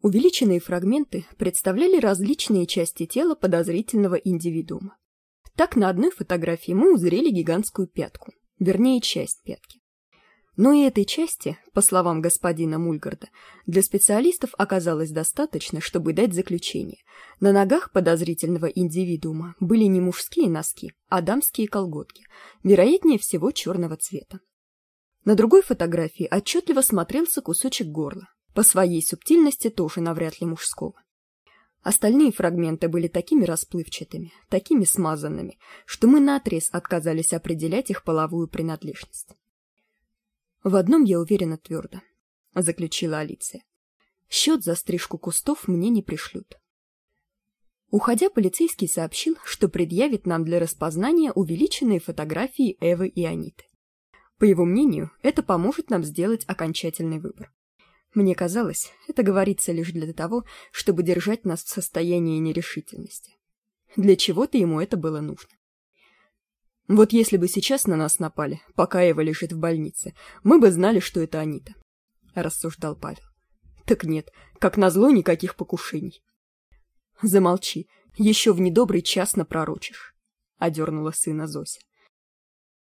Увеличенные фрагменты представляли различные части тела подозрительного индивидуума. Так на одной фотографии мы узрели гигантскую пятку, вернее, часть пятки. Но и этой части, по словам господина Мульгарда, для специалистов оказалось достаточно, чтобы дать заключение. На ногах подозрительного индивидуума были не мужские носки, а дамские колготки, вероятнее всего черного цвета. На другой фотографии отчетливо смотрелся кусочек горла, по своей субтильности тоже навряд ли мужского. Остальные фрагменты были такими расплывчатыми, такими смазанными, что мы наотрез отказались определять их половую принадлежность. «В одном я уверена твердо», — заключила Алиция. «Счет за стрижку кустов мне не пришлют». Уходя, полицейский сообщил, что предъявит нам для распознания увеличенные фотографии Эвы и Аниты. По его мнению, это поможет нам сделать окончательный выбор. Мне казалось, это говорится лишь для того, чтобы держать нас в состоянии нерешительности. Для чего-то ему это было нужно. Вот если бы сейчас на нас напали, пока Эва лежит в больнице, мы бы знали, что это Анита, — рассуждал Павел. Так нет, как назло, никаких покушений. Замолчи, еще в недобрый час напророчишь, — одернула сына Зося.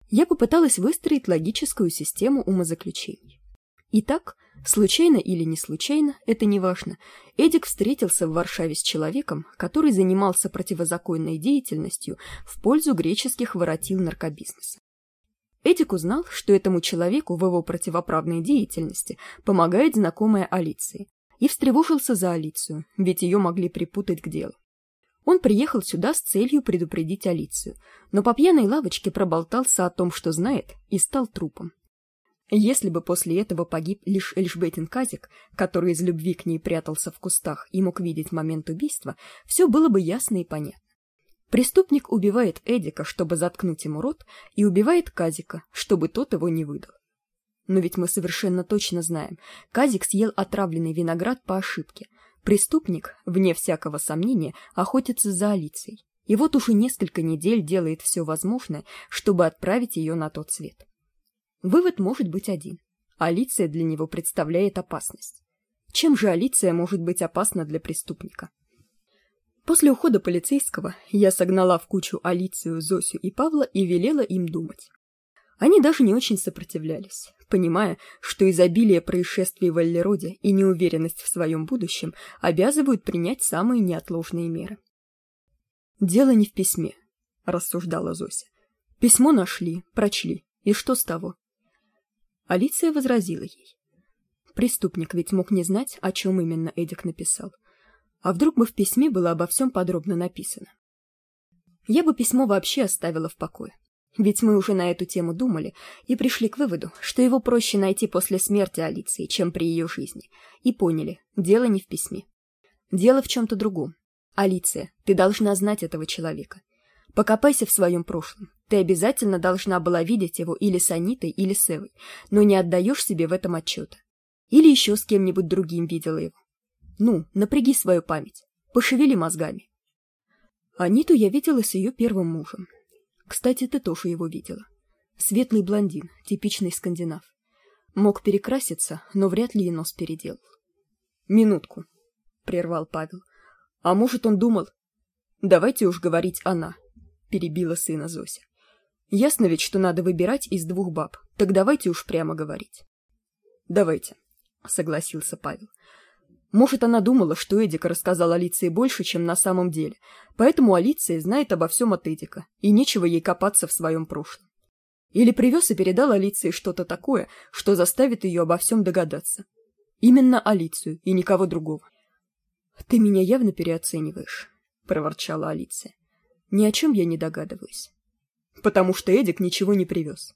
Я попыталась выстроить логическую систему умозаключений. Итак, случайно или не случайно, это не важно, Эдик встретился в Варшаве с человеком, который занимался противозаконной деятельностью в пользу греческих воротил наркобизнеса. Эдик узнал, что этому человеку в его противоправной деятельности помогает знакомая Алиции, и встревожился за Алицию, ведь ее могли припутать к делу. Он приехал сюда с целью предупредить Алицию, но по пьяной лавочке проболтался о том, что знает, и стал трупом. Если бы после этого погиб лишь Эльжбетин Казик, который из любви к ней прятался в кустах и мог видеть момент убийства, все было бы ясно и понятно. Преступник убивает Эдика, чтобы заткнуть ему рот, и убивает Казика, чтобы тот его не выдал. Но ведь мы совершенно точно знаем, Казик съел отравленный виноград по ошибке. Преступник, вне всякого сомнения, охотится за Алицией. И вот уже несколько недель делает все возможное, чтобы отправить ее на тот свет. Вывод может быть один. Алиция для него представляет опасность. Чем же Алиция может быть опасна для преступника? После ухода полицейского я согнала в кучу Алицию, Зосю и Павла и велела им думать. Они даже не очень сопротивлялись, понимая, что изобилие происшествий в Эллероде и неуверенность в своем будущем обязывают принять самые неотложные меры. «Дело не в письме», — рассуждала Зося. «Письмо нашли, прочли, и что с того? Алиция возразила ей. Преступник ведь мог не знать, о чем именно Эдик написал. А вдруг бы в письме было обо всем подробно написано? Я бы письмо вообще оставила в покое. Ведь мы уже на эту тему думали и пришли к выводу, что его проще найти после смерти Алиции, чем при ее жизни. И поняли, дело не в письме. Дело в чем-то другом. Алиция, ты должна знать этого человека. Покопайся в своем прошлом. Ты обязательно должна была видеть его или с Анитой, или с Эвой, но не отдаешь себе в этом отчета. Или еще с кем-нибудь другим видела его. Ну, напряги свою память. Пошевели мозгами. Аниту я видела с ее первым мужем. Кстати, ты тоже его видела. Светлый блондин, типичный скандинав. Мог перекраситься, но вряд ли и нос переделал. «Минутку», — прервал Павел. «А может, он думал...» «Давайте уж говорить она», — перебила сына Зося. Ясно ведь, что надо выбирать из двух баб. Так давайте уж прямо говорить. Давайте, согласился Павел. Может, она думала, что Эдика рассказал Алиции больше, чем на самом деле, поэтому Алиция знает обо всем от Эдика, и нечего ей копаться в своем прошлом. Или привез и передал Алиции что-то такое, что заставит ее обо всем догадаться. Именно Алицию и никого другого. — Ты меня явно переоцениваешь, — проворчала Алиция. — Ни о чем я не догадываюсь потому что Эдик ничего не привез.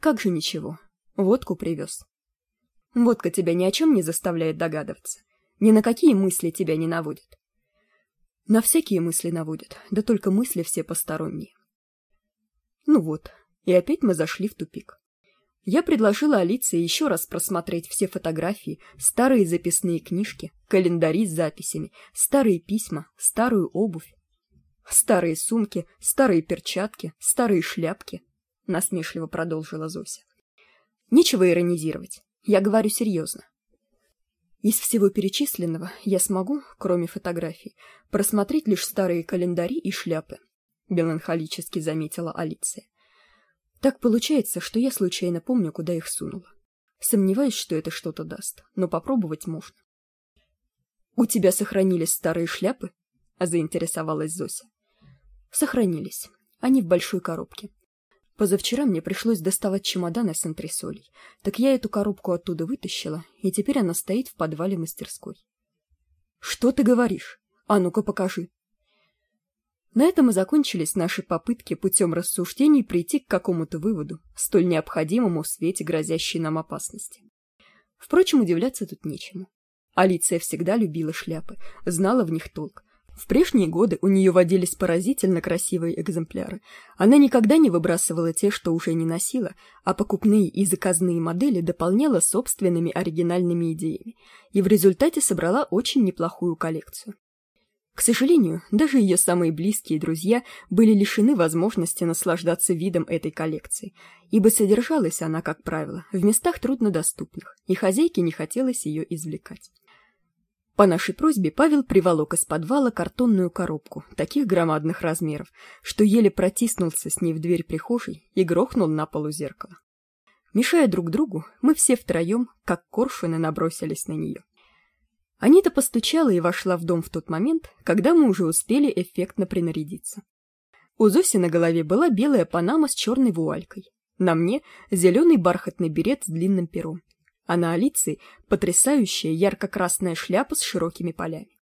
Как же ничего? Водку привез. Водка тебя ни о чем не заставляет догадываться. Ни на какие мысли тебя не наводит. На всякие мысли наводят, да только мысли все посторонние. Ну вот, и опять мы зашли в тупик. Я предложила Алиции еще раз просмотреть все фотографии, старые записные книжки, календари с записями, старые письма, старую обувь, Старые сумки, старые перчатки, старые шляпки, — насмешливо продолжила Зося. Нечего иронизировать. Я говорю серьезно. из всего перечисленного я смогу кроме фотографий просмотреть лишь старые календари и шляпы меланхолически заметила алиция так получается что я случайно помню куда их сунула сомневаюсь что это что то даст но попробовать можно у тебя сохранились старые шляпы заинтересовалась зося сохранились. Они в большой коробке. Позавчера мне пришлось доставать чемоданы с антресолей. Так я эту коробку оттуда вытащила и теперь она стоит в подвале мастерской. Что ты говоришь? А ну ка покажи на этом и закончились наши попытки путем рассуждений прийти к какому-то выводу столь необходимому в свете грозящей нам опасности. Впрочем удивляться тут нечему. Алиция всегда любила шляпы знала в них толк в прежние годы у нее водились поразительно красивые экземпляры. Она никогда не выбрасывала те, что уже не носила, а покупные и заказные модели дополняла собственными оригинальными идеями, и в результате собрала очень неплохую коллекцию. К сожалению, даже ее самые близкие друзья были лишены возможности наслаждаться видом этой коллекции, ибо содержалась она, как правило, в местах труднодоступных, и хозяйке не хотелось ее извлекать. По нашей просьбе Павел приволок из подвала картонную коробку таких громадных размеров, что еле протиснулся с ней в дверь прихожей и грохнул на полу зеркало. Мешая друг другу, мы все втроем, как коршуны, набросились на нее. Анита постучала и вошла в дом в тот момент, когда мы уже успели эффектно принарядиться. У Зоси на голове была белая панама с черной вуалькой. На мне зеленый бархатный берет с длинным пером а на Алиции потрясающая ярко-красная шляпа с широкими полями.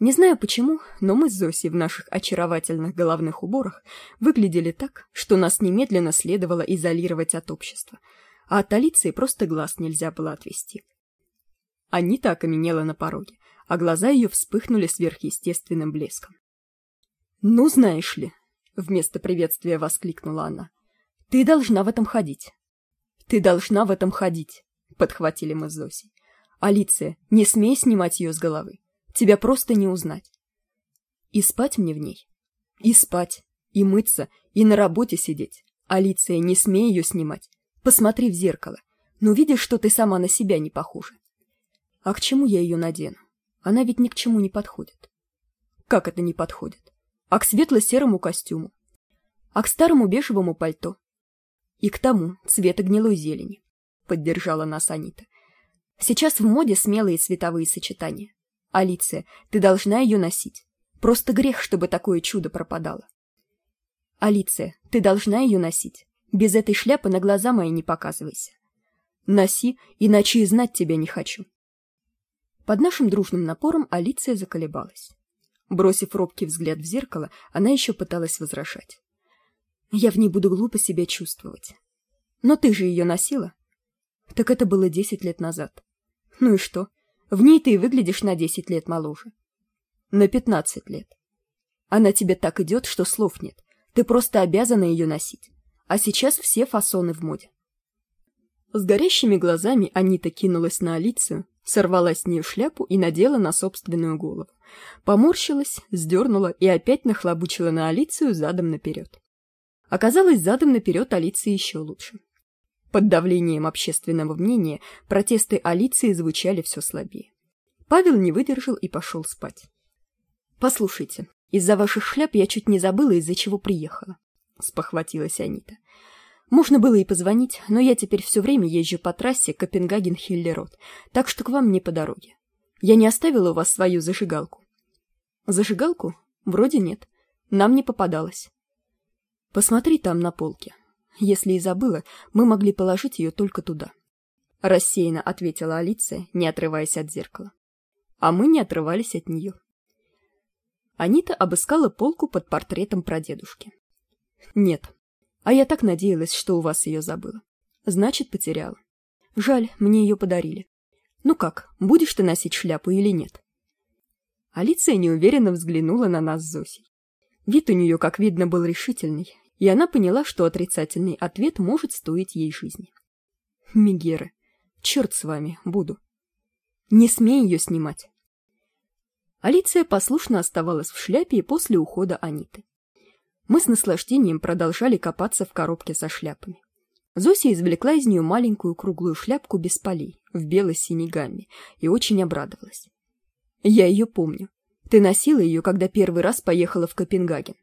Не знаю почему, но мы с Зосей в наших очаровательных головных уборах выглядели так, что нас немедленно следовало изолировать от общества, а от Алиции просто глаз нельзя было отвести. Анита окаменела на пороге, а глаза ее вспыхнули сверхъестественным блеском. «Ну, знаешь ли!» — вместо приветствия воскликнула она. «Ты должна в этом ходить. Ты должна в этом ходить подхватили мы с зосей. Алиция не смей снимать ее с головы. Тебя просто не узнать и спать мне в ней и спать и мыться и на работе сидеть алиция не смей ее снимать. Посмотри в зеркало. Но видишь что ты сама на себя не похожа а к чему я ее надену? Она ведь ни к чему не подходит как это не подходит? А к светло серому костюму. А к старому бежевому пальто. И к тому цвета гнилой зелени поддержала нас анита. Сейчас в моде смелые цветовые сочетания. Алиция ты должна ее носить. Просто грех чтобы такое чудо пропадало. Алиция ты должна ее носить. Без этой шляпы на глаза мои не показывайся. Носи иначе и знать тебя не хочу. Под нашим дружным напором алиция заколебалась. Бросив робкий взгляд в зеркало она еще пыталась возражать. Я в ней буду глупо себя чувствовать. Но ты же ее носила так это было десять лет назад. Ну и что? В ней ты и выглядишь на десять лет моложе. На пятнадцать лет. Она тебе так идет что слов нет. Ты просто обязана ее носить. А сейчас все фасоны в моде. С горящими глазами анита кинулась на алицию сорвала с нее шляпу и надела на собственную голову. Поморщилась сдернула и опять нахлобучила на алицию задом наперед оказалось задом наперед алиции еще лучше под давлением общественного мнения протесты алиции звучали все слабее. Павел не выдержал и пошел спать. Послушайте из за ваших шляп я чуть не забыла из за чего приехала спохватилась анита. Можно было и позвонить но я теперь все время езжу по трассе копенгаген хиллерот так что к вам не по дороге. Я не оставила у вас свою зажигалку зажигалку? Вроде нет. Нам не попадалось посмотри там на полке если и забыла мы могли положить ее только туда. Рассеянно ответила алиция не отрываясь от зеркала. А мы не отрывались от нее анита обыскала полку под портретом прадедушки. Нет. А я так надеялась что у вас ее забыла. Значит потеряла. Жаль мне ее подарили. Ну как будешь ты носить шляпу или нет? Алиция неуверенно взглянула на нас с зосей. Вид у нее как видно был решительный и она поняла что отрицательный ответ может стоить ей жизни мегеры черт с вами буду не смей ее снимать алиция послушно оставалась в шляпе после ухода аниты мы с наслаждением продолжали копаться в коробке со шляпами зося извлекла из нее маленькую круглую шляпку без полей в бело-синей гамме, и очень обрадовалась. Я ее помню. Ты носила ее, когда первый раз поехала в Копенгаген.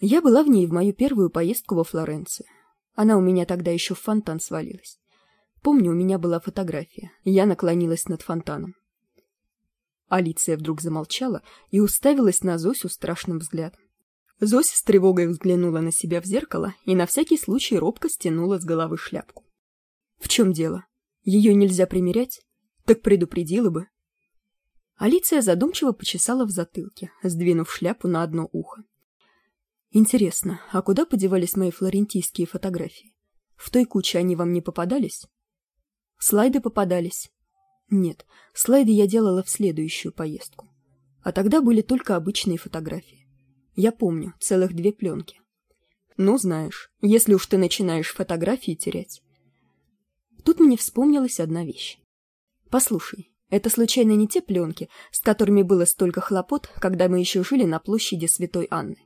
Я была в ней в мою первую поездку во Флоренцию. Она у меня тогда еще в фонтан свалилась. Помню, у меня была фотография. Я наклонилась над фонтаном. Алиция вдруг замолчала и уставилась на Зосю страшным взглядом. Зося с тревогой взглянула на себя в зеркало и на всякий случай робко стянула с головы шляпку. В чем дело? Ее нельзя примерять? Так предупредила бы. Алиция задумчиво почесала в затылке, сдвинув шляпу на одно ухо. Интересно, а куда подевались мои флорентийские фотографии? В той куче они вам не попадались? Слайды попадались. Нет, слайды я делала в следующую поездку. А тогда были только обычные фотографии. Я помню, целых две пленки. Ну, знаешь, если уж ты начинаешь фотографии терять. Тут мне вспомнилась одна вещь. Послушай, это случайно не те пленки, с которыми было столько хлопот, когда мы еще жили на площади Святой Анны?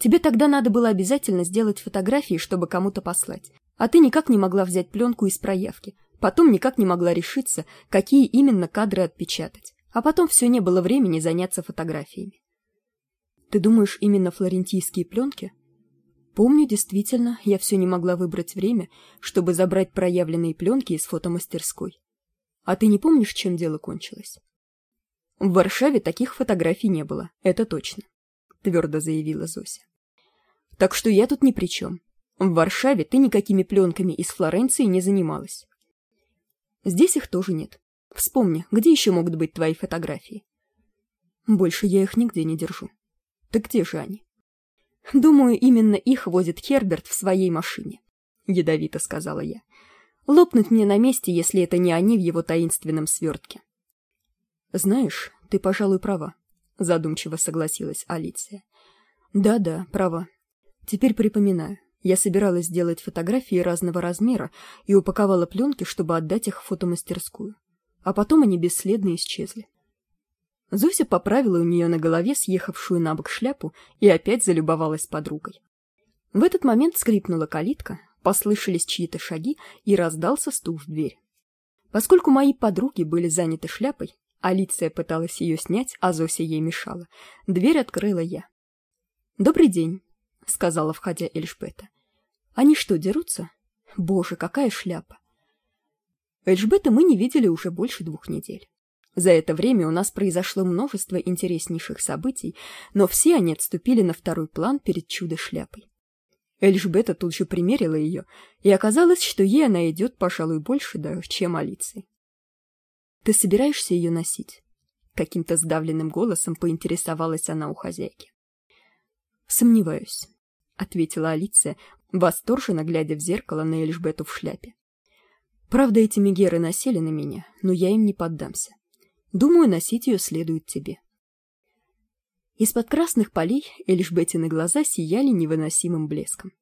Тебе тогда надо было обязательно сделать фотографии, чтобы кому-то послать. А ты никак не могла взять пленку из проявки. Потом никак не могла решиться, какие именно кадры отпечатать. А потом все не было времени заняться фотографиями. Ты думаешь, именно флорентийские пленки? Помню, действительно, я все не могла выбрать время, чтобы забрать проявленные пленки из фотомастерской. А ты не помнишь, чем дело кончилось? В Варшаве таких фотографий не было, это точно, твердо заявила Зося. Так что я тут ни при чем. В Варшаве ты никакими пленками из Флоренции не занималась. Здесь их тоже нет. Вспомни, где еще могут быть твои фотографии? Больше я их нигде не держу. Так где же они? Думаю, именно их возит Херберт в своей машине. Ядовито сказала я. Лопнуть мне на месте, если это не они в его таинственном свертке. Знаешь, ты, пожалуй, права. Задумчиво согласилась Алиция. Да-да, права. Теперь припоминаю. Я собиралась сделать фотографии разного размера и упаковала пленки, чтобы отдать их в фотомастерскую. А потом они бесследно исчезли. Зося поправила у нее на голове съехавшую на бок шляпу и опять залюбовалась подругой. В этот момент скрипнула калитка, послышались чьи-то шаги и раздался стук в дверь. Поскольку мои подруги были заняты шляпой, Алиция пыталась ее снять, а Зося ей мешала. Дверь открыла я. «Добрый день», — сказала, входя Эльжбета. «Они что, дерутся? Боже, какая шляпа!» Эльжбета мы не видели уже больше двух недель. За это время у нас произошло множество интереснейших событий, но все они отступили на второй план перед чудо-шляпой. Эльжбета тут же примерила ее, и оказалось, что ей она идет, пожалуй, больше даже, чем Алиции. «Ты собираешься ее носить?» Каким-то сдавленным голосом поинтересовалась она у хозяйки. «Сомневаюсь», — ответила Алиция, восторженно глядя в зеркало на Эльжбету в шляпе. «Правда, эти мегеры насели на меня, но я им не поддамся. Думаю, носить ее следует тебе». Из-под красных полей Эльжбетины глаза сияли невыносимым блеском.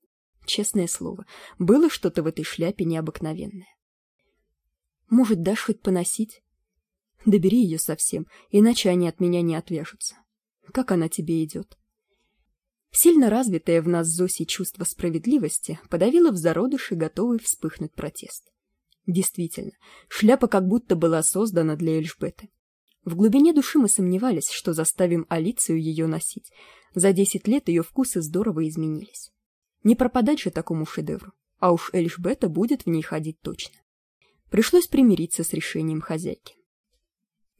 Честное слово, было что-то в этой шляпе необыкновенное. «Может, дашь хоть поносить?» «Добери ее совсем, иначе они от меня не отвяжутся. Как она тебе идет?» Сильно развитое в нас Зоси чувство справедливости подавило в зародыше готовый вспыхнуть протест. Действительно, шляпа как будто была создана для Эльжбеты. В глубине души мы сомневались, что заставим Алицию ее носить. За десять лет ее вкусы здорово изменились. Не пропадать же такому шедевру, а уж Эльжбета будет в ней ходить точно. Пришлось примириться с решением хозяйки.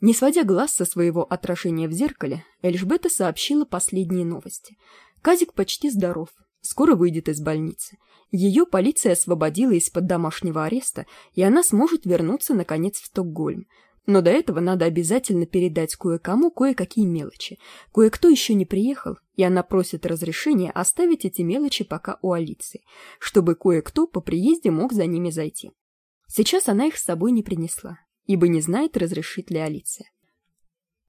Не сводя глаз со своего отражения в зеркале, Эльжбета сообщила последние новости — Казик почти здоров, скоро выйдет из больницы. Ее полиция освободила из-под домашнего ареста, и она сможет вернуться, наконец, в Стокгольм. Но до этого надо обязательно передать кое-кому кое-какие мелочи. Кое-кто еще не приехал, и она просит разрешения оставить эти мелочи пока у Алиции, чтобы кое-кто по приезде мог за ними зайти. Сейчас она их с собой не принесла, ибо не знает, разрешит ли Алиция.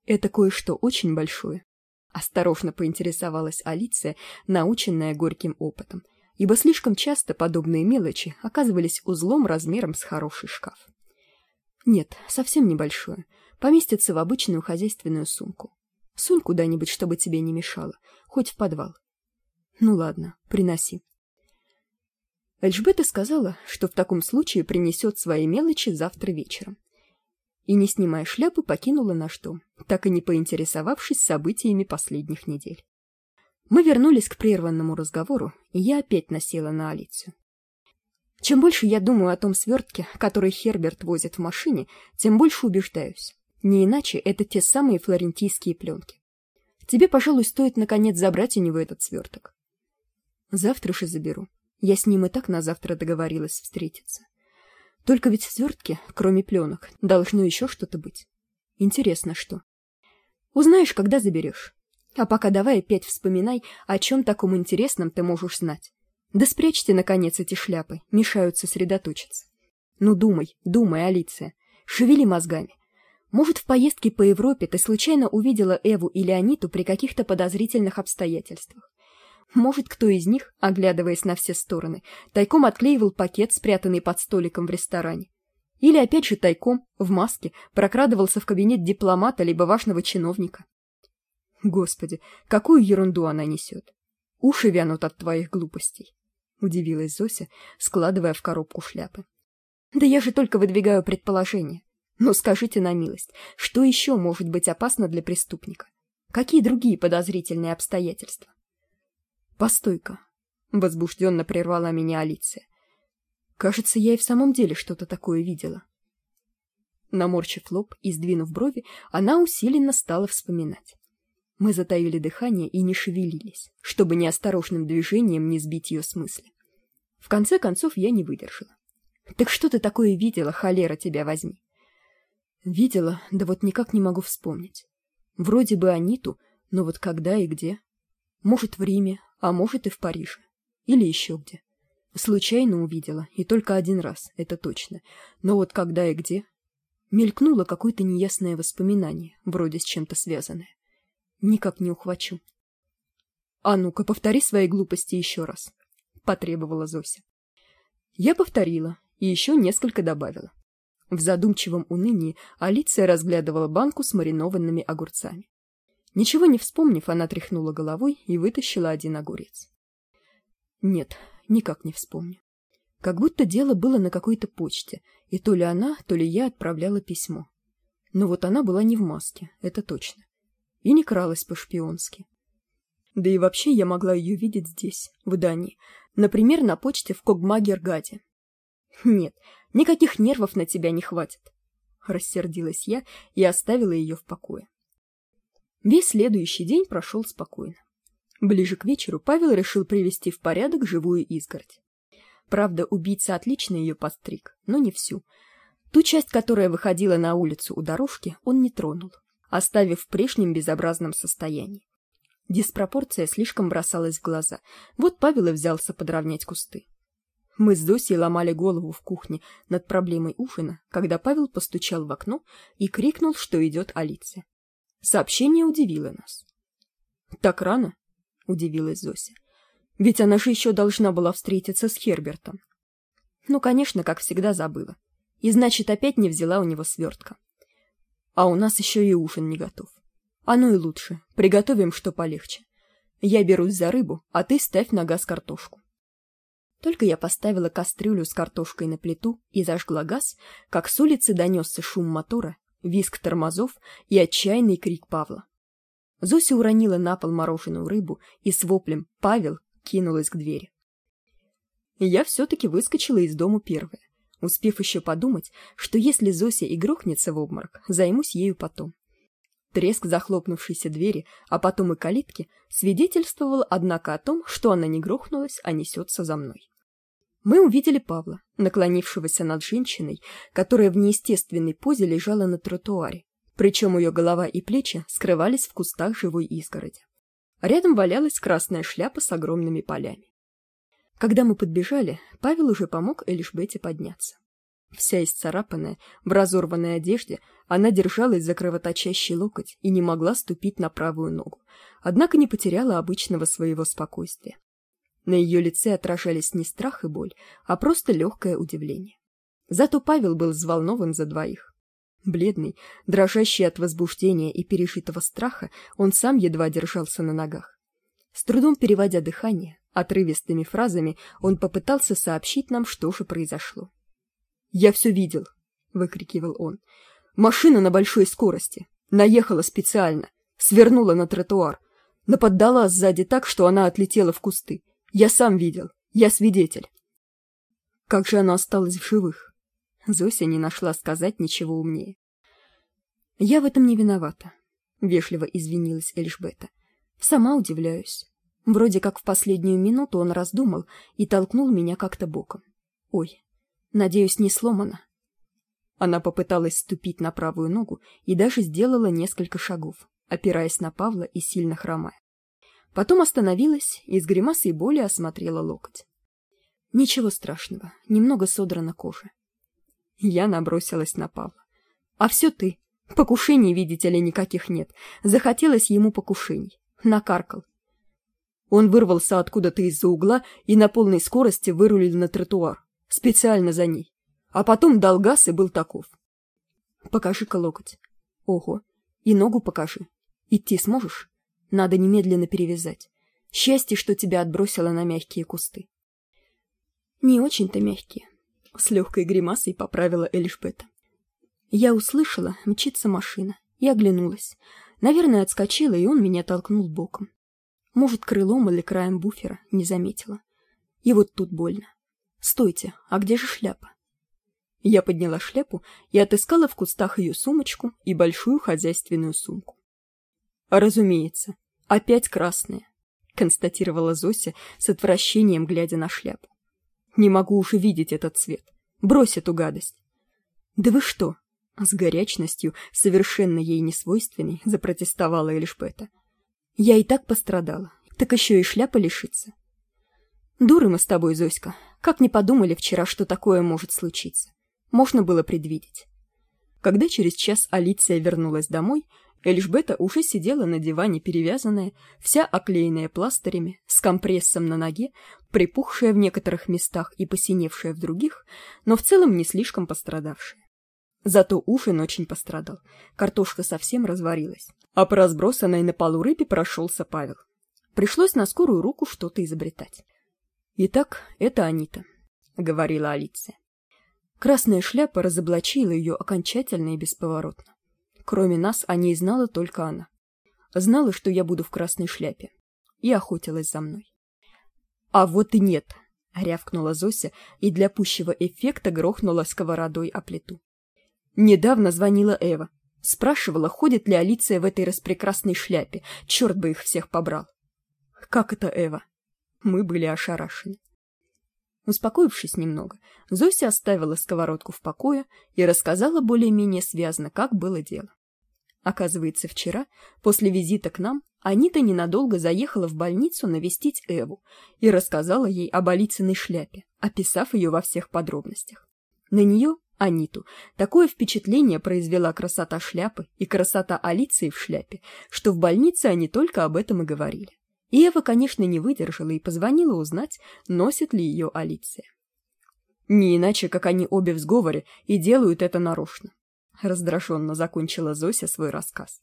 Это кое-что очень большое, Осторожно поинтересовалась Алиция, наученная горьким опытом, ибо слишком часто подобные мелочи оказывались узлом размером с хороший шкаф. Нет, совсем небольшое. Поместится в обычную хозяйственную сумку. Сунь куда-нибудь, чтобы тебе не мешало, хоть в подвал. Ну ладно, приноси. эльжбета сказала что в таком случае принесет свои мелочи завтра вечером и не снимая шляпы покинула наш дом так и не поинтересовавшись событиями последних недель. Мы вернулись к прерванному разговору и я опять насела на алицию. Чем больше я думаю о том свертке который херберт возит в машине тем больше убеждаюсь. Не иначе это те самые флорентийские пленки. Тебе пожалуй стоит наконец забрать у него этот сверток. Завтра же заберу. Я с ним и так на завтра договорилась встретиться только ведь в свертке кроме пленок должно еще что то быть. Интересно что? Узнаешь когда заберешь. А пока давай опять вспоминай о чем таком интересном ты можешь знать. Да спрячьте наконец эти шляпы мешают сосредоточиться. Ну думай думай алиция шевели мозгами. Может в поездке по европе ты случайно увидела эву или аниту при каких то подозрительных обстоятельствах может кто из них оглядываясь на все стороны тайком отклеивал пакет спрятанный под столиком в ресторане? Или опять же тайком в маске прокрадывался в кабинет дипломата либо важного чиновника? Господи какую ерунду она несет! Уши вянут от твоих глупостей! Удивилась зося складывая в коробку шляпы. Да я же только выдвигаю предположение. Но скажите на милость что еще может быть опасно для преступника? Какие другие подозрительные обстоятельства постой-ка возбужденно прервала меня алиция. Кажется я и в самом деле что то такое видела наморчив лоб и сдвинув брови она усиленно стала вспоминать. Мы затаили дыхание и не шевелились чтобы неосторожным движением не сбить ее с мысли. В конце концов я не выдержала. Так что ты такое видела холера тебя возьми? Видела да вот никак не могу вспомнить. Вроде бы аниту но вот когда и где? Может в риме а может и в париже. Или еще где. Случайно увидела. И только один раз это точно. Но вот когда и где? Мелькнуло какое то неясное воспоминание вроде с чем то связанное. Никак не ухвачу. А ну ка повтори свои глупости еще раз потребовала зося. Я повторила и еще несколько добавила. В задумчивом унынии алиция разглядывала банку с маринованными огурцами ничего не вспомнив она тряхнула головой и вытащила один огурец нет никак не вспомню как будто дело было на какой то почте и то ли она то ли я отправляла письмо но вот она была не в маске это точно и не кралась по-шпионски. Да и вообще я могла ее видеть здесь, в Дании, например, на почте в Когмагергаде. Нет, никаких нервов на тебя не хватит. Рассердилась я и оставила ее в покое. Весь следующий день прошел спокойно. Ближе к вечеру Павел решил привести в порядок живую изгородь. Правда, убийца отлично ее постриг, но не всю. Ту часть, которая выходила на улицу у дорожки, он не тронул оставив в прежнем безобразном состоянии. Диспропорция слишком бросалась в глаза. Вот Павел и взялся подровнять кусты. Мы с Досей ломали голову в кухне над проблемой ужина, когда Павел постучал в окно и крикнул, что идет Алиция. Сообщение удивило нас. «Так рано?» — удивилась Зося. «Ведь она же еще должна была встретиться с Хербертом». Ну, конечно, как всегда забыла. И значит, опять не взяла у него свертка а у нас еще и ужин не готов оно и лучше приготовим что полегче я берусь за рыбу а ты ставь на газ картошку только я поставила кастрюлю с картошкой на плиту и зажгла газ как с улицы донесся шум мотора визг тормозов и отчаянный крик павла зося уронила на пол мороженую рыбу и с воплем павел кинулась к двери я все таки выскочила из дому первая успев еще подумать, что если Зося и грохнется в обморок, займусь ею потом. Треск захлопнувшейся двери, а потом и калитки, свидетельствовал, однако, о том, что она не грохнулась, а несется за мной. Мы увидели Павла, наклонившегося над женщиной, которая в неестественной позе лежала на тротуаре, причем ее голова и плечи скрывались в кустах живой изгороди. Рядом валялась красная шляпа с огромными полями. Когда мы подбежали, Павел уже помог Элишбете подняться. Вся исцарапанная, в разорванной одежде, она держалась за кровоточащий локоть и не могла ступить на правую ногу, однако не потеряла обычного своего спокойствия. На ее лице отражались не страх и боль, а просто легкое удивление. Зато Павел был взволнован за двоих. Бледный, дрожащий от возбуждения и пережитого страха, он сам едва держался на ногах. С трудом переводя дыхание, Отрывистыми фразами он попытался сообщить нам, что же произошло. «Я все видел!» — выкрикивал он. «Машина на большой скорости. Наехала специально. Свернула на тротуар. Наподдала сзади так, что она отлетела в кусты. Я сам видел. Я свидетель». Как же она осталась в живых? Зося не нашла сказать ничего умнее. «Я в этом не виновата», — вежливо извинилась Эльжбета. «Сама удивляюсь. Вроде как в последнюю минуту он раздумал и толкнул меня как-то боком. Ой, надеюсь, не сломано. Она попыталась ступить на правую ногу и даже сделала несколько шагов, опираясь на Павла и сильно хромая. Потом остановилась и с гримасой боли осмотрела локоть. Ничего страшного, немного содрана кожа. Я набросилась на Павла. А все ты. Покушений, видите ли, никаких нет. Захотелось ему покушений. Накаркал. Он вырвался откуда-то из-за угла и на полной скорости вырулил на тротуар. Специально за ней. А потом дал газ и был таков. Покажи-ка локоть. Ого. И ногу покажи. Идти сможешь? Надо немедленно перевязать. Счастье, что тебя отбросило на мягкие кусты. Не очень-то мягкие. С легкой гримасой поправила Элишбета. Я услышала, мчится машина, и оглянулась. Наверное, отскочила, и он меня толкнул боком. Может, крылом или краем буфера, не заметила. И вот тут больно. Стойте, а где же шляпа? Я подняла шляпу и отыскала в кустах ее сумочку и большую хозяйственную сумку. Разумеется, опять красная, констатировала Зося с отвращением, глядя на шляпу. Не могу уж видеть этот цвет. Брось эту гадость. Да вы что? С горячностью, совершенно ей несвойственной, запротестовала Эльшпета. Я и так пострадала. Так еще и шляпа лишится. Дуры мы с тобой, Зоська. Как не подумали вчера, что такое может случиться. Можно было предвидеть. Когда через час Алиция вернулась домой, Эльжбета уже сидела на диване перевязанная, вся оклеенная пластырями, с компрессом на ноге, припухшая в некоторых местах и посиневшая в других, но в целом не слишком пострадавшая. Зато ужин очень пострадал. Картошка совсем разварилась. А по разбросанной на полу рыбе прошелся Павел. Пришлось на скорую руку что-то изобретать. «Итак, это Анита», — говорила Алиция. Красная шляпа разоблачила ее окончательно и бесповоротно. Кроме нас о ней знала только она. Знала, что я буду в красной шляпе. И охотилась за мной. «А вот и нет!» — рявкнула Зося и для пущего эффекта грохнула сковородой о плиту. Недавно звонила Эва. Спрашивала, ходит ли Алиция в этой распрекрасной шляпе. Черт бы их всех побрал. Как это Эва? Мы были ошарашены. Успокоившись немного, Зося оставила сковородку в покое и рассказала более-менее связно, как было дело. Оказывается, вчера, после визита к нам, Анита ненадолго заехала в больницу навестить Эву и рассказала ей об Алицыной шляпе, описав ее во всех подробностях. На нее Аниту. Такое впечатление произвела красота шляпы и красота Алиции в шляпе, что в больнице они только об этом и говорили. И Эва, конечно, не выдержала и позвонила узнать, носит ли ее Алиция. Не иначе, как они обе в сговоре и делают это нарочно. Раздраженно закончила Зося свой рассказ.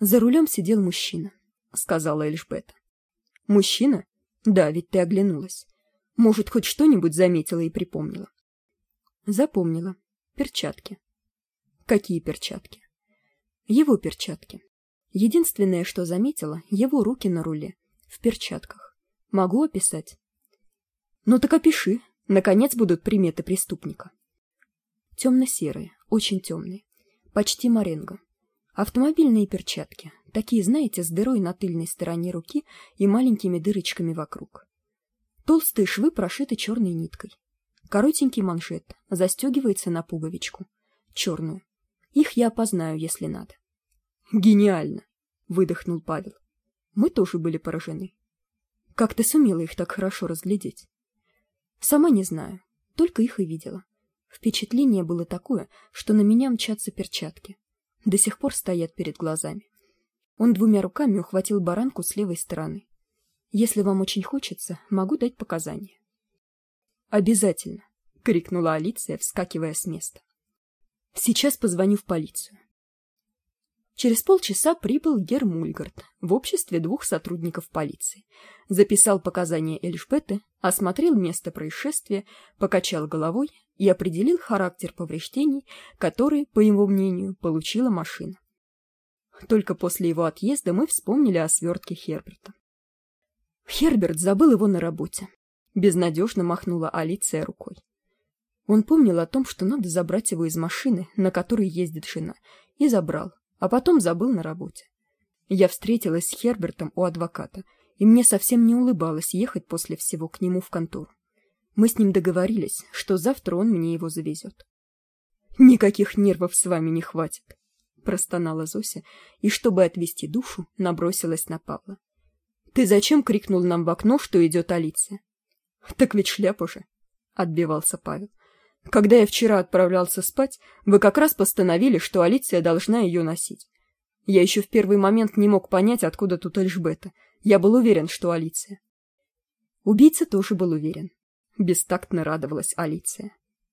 За рулем сидел мужчина, сказала Эльжбета. Мужчина? Да, ведь ты оглянулась. Может, хоть что-нибудь заметила и припомнила. Запомнила. Перчатки. Какие перчатки? Его перчатки. Единственное, что заметила, его руки на руле. В перчатках. Могу описать? Ну так опиши. Наконец будут приметы преступника. Темно-серые, очень темные. Почти моренго. Автомобильные перчатки. Такие, знаете, с дырой на тыльной стороне руки и маленькими дырочками вокруг. Толстые швы прошиты черной ниткой. Коротенький манжет, застегивается на пуговичку. Черную. Их я опознаю, если надо. Гениально! Выдохнул Павел. Мы тоже были поражены. Как ты сумела их так хорошо разглядеть? Сама не знаю, только их и видела. Впечатление было такое, что на меня мчатся перчатки. До сих пор стоят перед глазами. Он двумя руками ухватил баранку с левой стороны. Если вам очень хочется, могу дать показания обязательно крикнула алиция вскакивая с места сейчас позвоню в полицию Через полчаса прибыл Гермульгард в обществе двух сотрудников полиции. Записал показания Эльжбеты, осмотрел место происшествия, покачал головой и определил характер повреждений, которые, по его мнению, получила машина. Только после его отъезда мы вспомнили о свертке Херберта. Херберт забыл его на работе. Безнадежно махнула Алиция рукой. Он помнил о том, что надо забрать его из машины, на которой ездит жена, и забрал, а потом забыл на работе. Я встретилась с Хербертом у адвоката, и мне совсем не улыбалось ехать после всего к нему в контору. Мы с ним договорились, что завтра он мне его завезет. «Никаких нервов с вами не хватит», — простонала Зося, и, чтобы отвести душу, набросилась на Павла. «Ты зачем крикнул нам в окно, что идет Алиция?» «Так ведь шляпа же», — отбивался Павел. Когда я вчера отправлялся спать, вы как раз постановили, что Алиция должна ее носить. Я еще в первый момент не мог понять, откуда тут Эльжбета. Я был уверен, что Алиция. Убийца тоже был уверен. Бестактно радовалась Алиция.